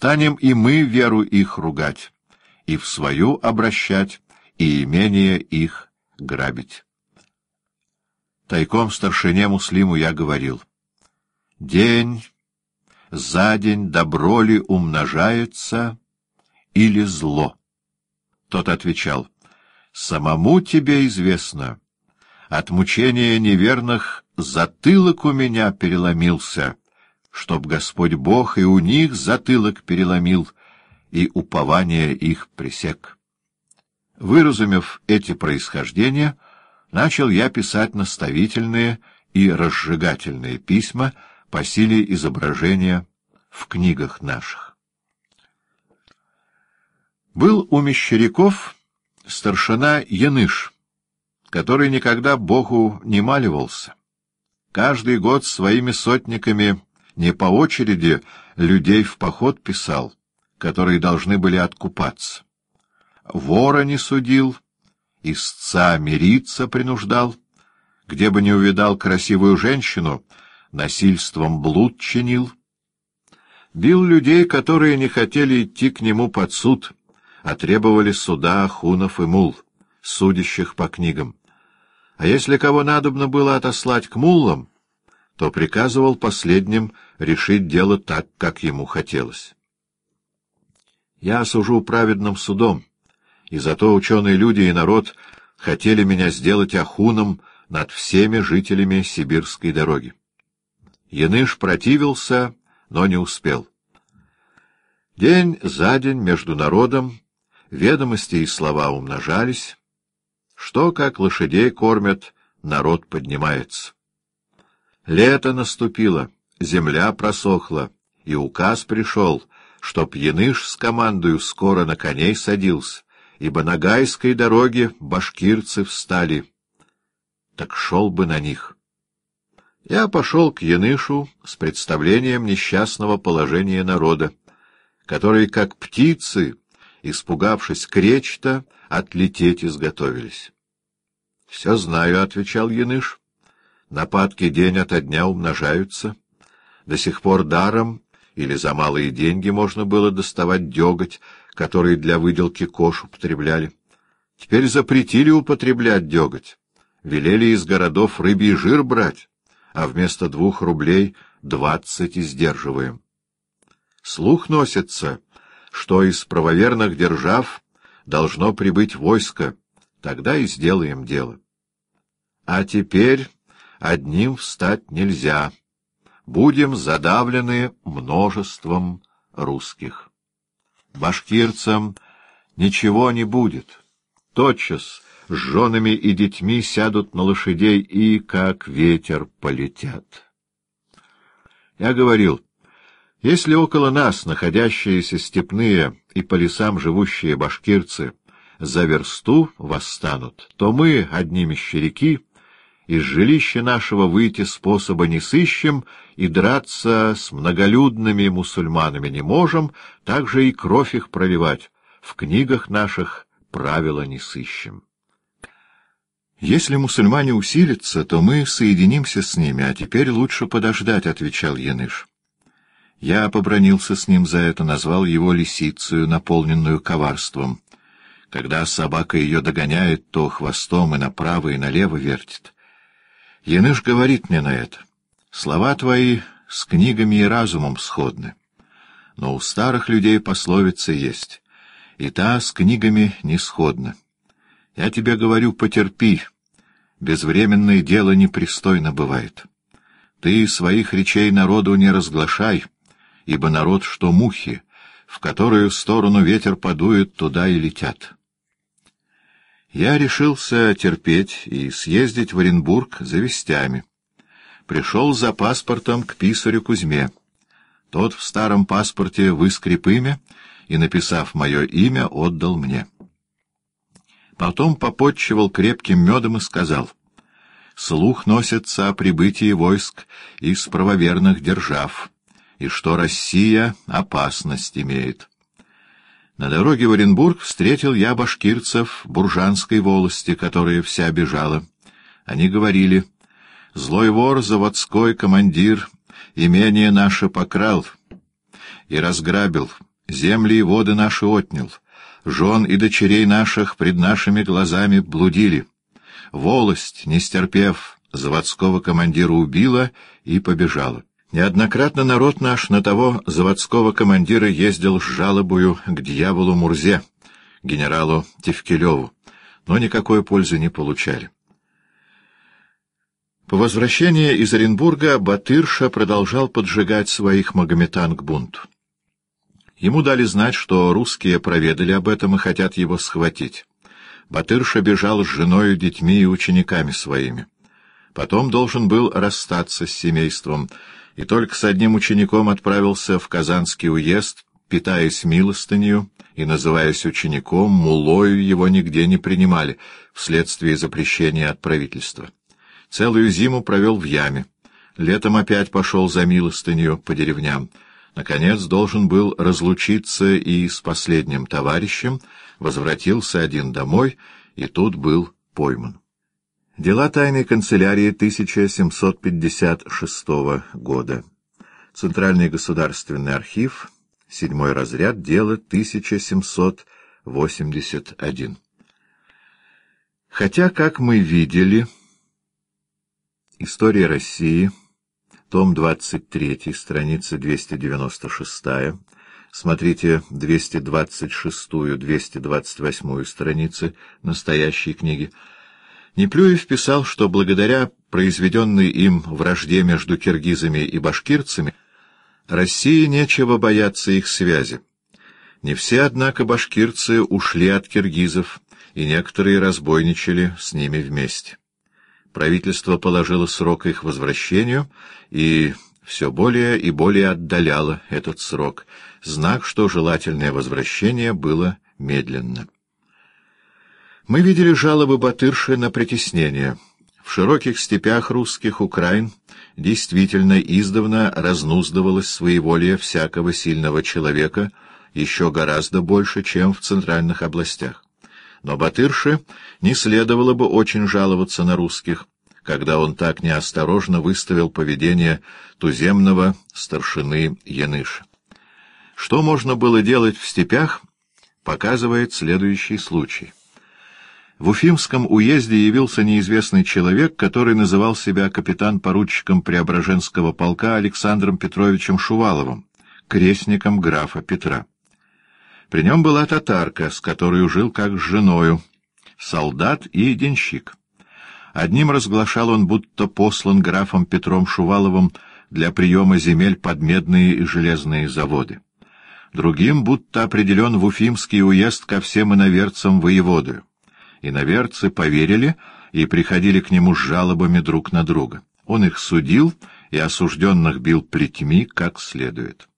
станем и мы веру их ругать, и в свою обращать, и имение их грабить. Тайком старшине Муслиму я говорил. День за день добро ли умножается или зло? Тот отвечал, самому тебе известно. От мучения неверных затылок у меня переломился, чтоб Господь Бог и у них затылок переломил, и упование их пресек. Выразумев эти происхождения, начал я писать наставительные и разжигательные письма по силе изображения в книгах наших. Был у мещеряков старшина Яныш, который никогда Богу не маливался. Каждый год своими сотниками не по очереди людей в поход писал, которые должны были откупаться. Вора не судил, истца мириться принуждал, где бы не увидал красивую женщину, насильством блуд чинил. Бил людей, которые не хотели идти к нему под суд, а требовали суда хунов и мул, судящих по книгам. А если кого надобно было отослать к муллам, то приказывал последним решить дело так, как ему хотелось. Я сужу праведным судом, и зато ученые люди и народ хотели меня сделать ахуном над всеми жителями сибирской дороги. Яныш противился, но не успел. День за день между народом ведомости и слова умножались, что, как лошадей кормят, народ поднимается. Лето наступило, земля просохла, и указ пришел, чтоб Яныш с командою скоро на коней садился, ибо на гайской дороге башкирцы встали. Так шел бы на них. Я пошел к Янышу с представлением несчастного положения народа, которые, как птицы, испугавшись кречета, отлететь изготовились. — Все знаю, — отвечал Яныш. — Нападки день ото дня умножаются. До сих пор даром или за малые деньги можно было доставать деготь, который для выделки кош употребляли. Теперь запретили употреблять деготь. Велели из городов рыбий жир брать, а вместо двух рублей двадцать издерживаем. Слух носится, что из правоверных держав должно прибыть войско, тогда и сделаем дело. А теперь одним встать нельзя будем задавлены множеством русских. Башкирцам ничего не будет. Тотчас с женами и детьми сядут на лошадей и, как ветер, полетят. Я говорил, если около нас находящиеся степные и по лесам живущие башкирцы за версту восстанут, то мы, одни мещеряки, из жилища нашего выйти способа не сыщем и драться с многолюдными мусульманами не можем, так же и кровь их проливать. В книгах наших правила не сыщем. «Если мусульмане усилятся, то мы соединимся с ними, а теперь лучше подождать», — отвечал Яныш. Я побронился с ним за это, назвал его лисицею, наполненную коварством. Когда собака ее догоняет, то хвостом и направо, и налево вертит. Яныш говорит мне на это. Слова твои с книгами и разумом сходны. Но у старых людей пословица есть, и та с книгами не сходна. Я тебе говорю, потерпи, безвременное дело непристойно бывает. Ты своих речей народу не разглашай, ибо народ, что мухи, в которую сторону ветер подует, туда и летят. Я решился терпеть и съездить в Оренбург за вестями. Пришел за паспортом к писарю Кузьме. Тот в старом паспорте выскреб имя и, написав мое имя, отдал мне. Потом попотчевал крепким медом и сказал, «Слух носится о прибытии войск из правоверных держав, и что Россия опасность имеет». На дороге в Оренбург встретил я башкирцев буржанской волости, которая вся бежала. Они говорили, «Злой вор, заводской командир, имение наше покрал и разграбил, земли и воды наши отнял, жен и дочерей наших пред нашими глазами блудили. Волость, не стерпев, заводского командира убила и побежала. Неоднократно народ наш на того заводского командира ездил с жалобою к дьяволу Мурзе, генералу Тевкелеву, но никакой пользы не получали. По возвращении из Оренбурга Батырша продолжал поджигать своих магометан к бунту. Ему дали знать, что русские проведали об этом и хотят его схватить. Батырша бежал с женой, детьми и учениками своими. Потом должен был расстаться с семейством, и только с одним учеником отправился в Казанский уезд, питаясь милостынью и называясь учеником, мулою его нигде не принимали, вследствие запрещения от правительства. Целую зиму провел в яме. Летом опять пошел за милостынью по деревням. Наконец должен был разлучиться и с последним товарищем, возвратился один домой, и тут был пойман. Дела тайной канцелярии 1756 года. Центральный государственный архив, седьмой разряд, дело 1781. Хотя, как мы видели, История России, том 23, страница 296, смотрите 226-228 страницы настоящей книги, Неплюев писал, что благодаря произведенной им вражде между киргизами и башкирцами России нечего бояться их связи. Не все, однако, башкирцы ушли от киргизов, и некоторые разбойничали с ними вместе. Правительство положило срок их возвращению и все более и более отдаляло этот срок, знак, что желательное возвращение было медленно. Мы видели жалобы Батырши на притеснение. В широких степях русских Украин действительно издавна разнуздывалось своеволие всякого сильного человека еще гораздо больше, чем в центральных областях но Батырше не следовало бы очень жаловаться на русских, когда он так неосторожно выставил поведение туземного старшины Яныша. Что можно было делать в степях, показывает следующий случай. В Уфимском уезде явился неизвестный человек, который называл себя капитан-поручиком Преображенского полка Александром Петровичем Шуваловым, крестником графа Петра. При нем была татарка, с которой жил как с женою, солдат и денщик. Одним разглашал он, будто послан графом Петром Шуваловым для приема земель под медные и железные заводы. Другим, будто определен в Уфимский уезд ко всем иноверцам воеводою. Иноверцы поверили и приходили к нему с жалобами друг на друга. Он их судил и осужденных бил плетьми как следует.